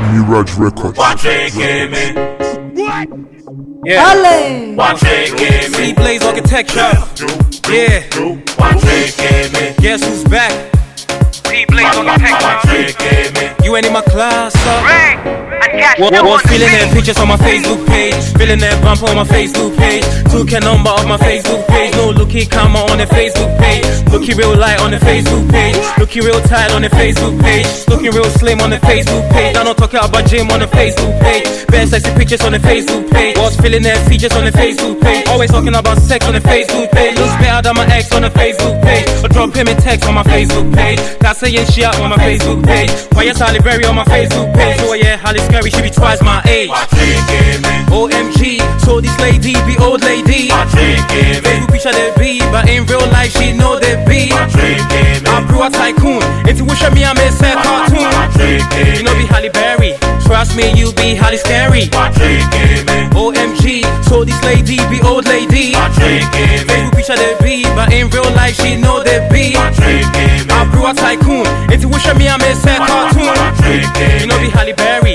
Mirage Records. Wachekeme, Yeah. Ale. wachekeme, C Blaze Architecture. Yeah. wachekeme, Guess who's back? C Blaze Architecture. wachekeme, You ain't in my class, huh? Ray, catch What, what, feeling their pictures on my Facebook page Feeling their bump on my Facebook page Took a number of my Facebook page No looky camera on the Facebook page Looking real light on the Facebook page Looking real tight on the Facebook page Looking real slim on the Facebook page I don't talk about gym on the Facebook page Best sexy pictures on the Facebook page Was feeling their features on the Facebook page Always talking about sex on the Facebook page Looks better than my ex on the Facebook page Or drop him a text on my Facebook page Got saying shit on my Facebook page Why you Sally Berry on my Facebook page Oh yeah, Holly Scary, she be twice my age. OMG, so this lady be old lady. Facebook picture they be, but in real life she know they be. I'm pro a tycoon, intuition me I'm a cartoon. You know be Halle Berry, trust me you be Halle Scary. OMG, so this lady be old lady. Facebook picture they be, but in real life she know they be. I'm pro a tycoon, intuition me I'm a cartoon. You know be Halle Berry.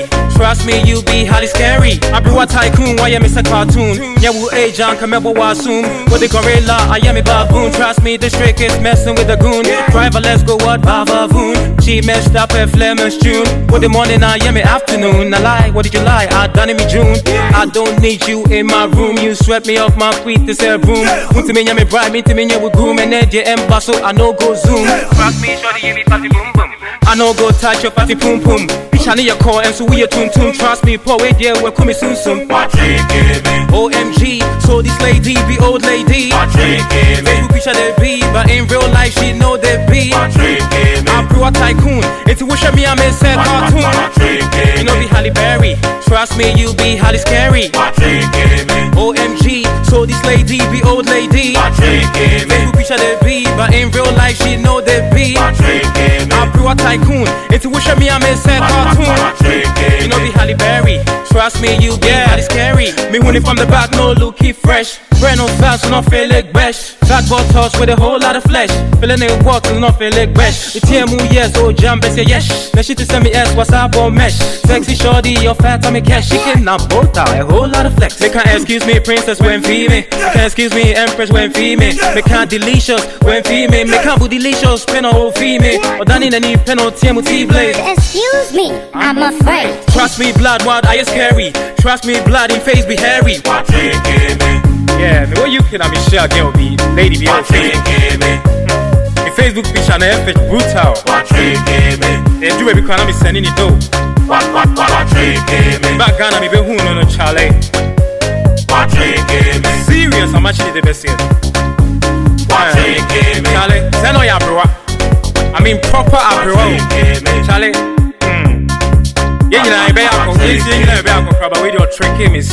Trust me, you be highly scary. I brew a tycoon, why am a cartoon? Yeah, we age on, come over soon. With the gorilla, I am a baboon. Trust me, this trick is messing with the goon. Driver, let's go, what bavavoon? She messed up her Flemish June. With the morning, I am a afternoon. I lie, what did you lie? I done in me June. I don't need you in my room. You swept me off my feet, this air room. To me, a bride, me to me, with groom. And then you em so I know go zoom. Trust me, shorty, you be boom boom. I know go touch your fatty boom boom. Bitch, I need your call and so we a tune tune. Trust me, poor way there, we're coming soon soon. OMG, so this lady be old lady. Facebook picture they be, but in real life she know they be. I'm pro a tycoon, intuition me I'm a sad cartoon. You know be Halle Berry, trust me you be Halle Scary. OMG, so this lady be old lady. Facebook picture they be, but in real life she know they be. I'm pro a tycoon, intuition me I'm a sad cartoon. Trust me, you be Halle scary. Me when it from the back, no look, keep fresh. Brand no fast, no feel like bash. Fat ball toss with a whole lot of flesh. Feeling it water, no feel like bash. The TMU, yes, oh, jump, say yes. Now she to send me S, what's up, on mesh. Sexy shorty, your fat, on me a cash. She can not both out, a whole lot of flex. They can't excuse me, princess, when female. Can't excuse me, empress, when female. Me can't delicious, when female. Me can't be delicious, pen or female. Or done in any pen or TMU T-Blaze. Excuse me, I'm afraid. Trust me, blood, what I is scary. Trust me, blood in face be hairy. wachekeme, Yeah, the way you can, I'm sure girl be lady be okay. wachekeme, The Facebook picture na effect brutal. wachekeme, They do every kind of sending it though. wachekeme, Back Ghana, me be who no no chale. wachekeme, Serious, I'm actually the best here. wachekeme, Chale, send all your bro. I mean proper abro. Chale. Hmm. Yeah, you know, I be alcohol. You know, I be alcohol, but we don't trick. It's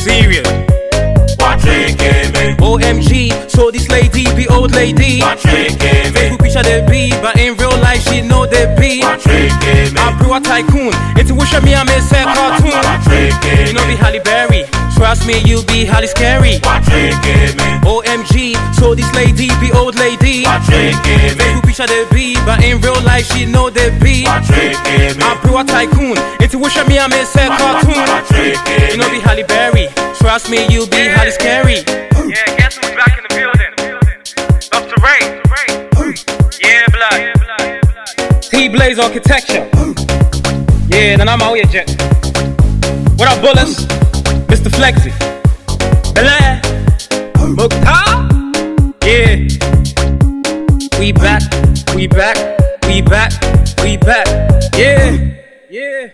serious. wachekeme, OMG, so this lady be old lady. wachekeme, Facebook picture they be, but in real life she know they be. wachekeme, I'm pro a tycoon. Intuition me, I'm a sad cartoon. You know be Halle Berry. Trust me, you be Halle Scary. wachekeme, OMG, so this lady be old lady. wachekeme, Facebook picture they be, but in real life she know they be. wachekeme, I'm pro a tycoon. Intuition me, I'm a sad cartoon. You know be Halle Berry. Trust me, you be Halle Scary. Yeah, guess who's back in the building? Dr. Ray. Yeah, blood. T Blaze Architecture. Yeah, then I'm out here, Jet. What up, Bullets? Mr. Flexi. Belair. Mukhtar. Yeah. We back, we back, we back, we back. Yeah, yeah.